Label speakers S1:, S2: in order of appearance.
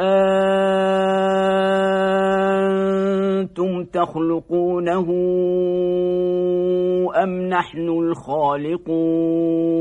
S1: أأنتم تخلقونه أم نحن الخالقون؟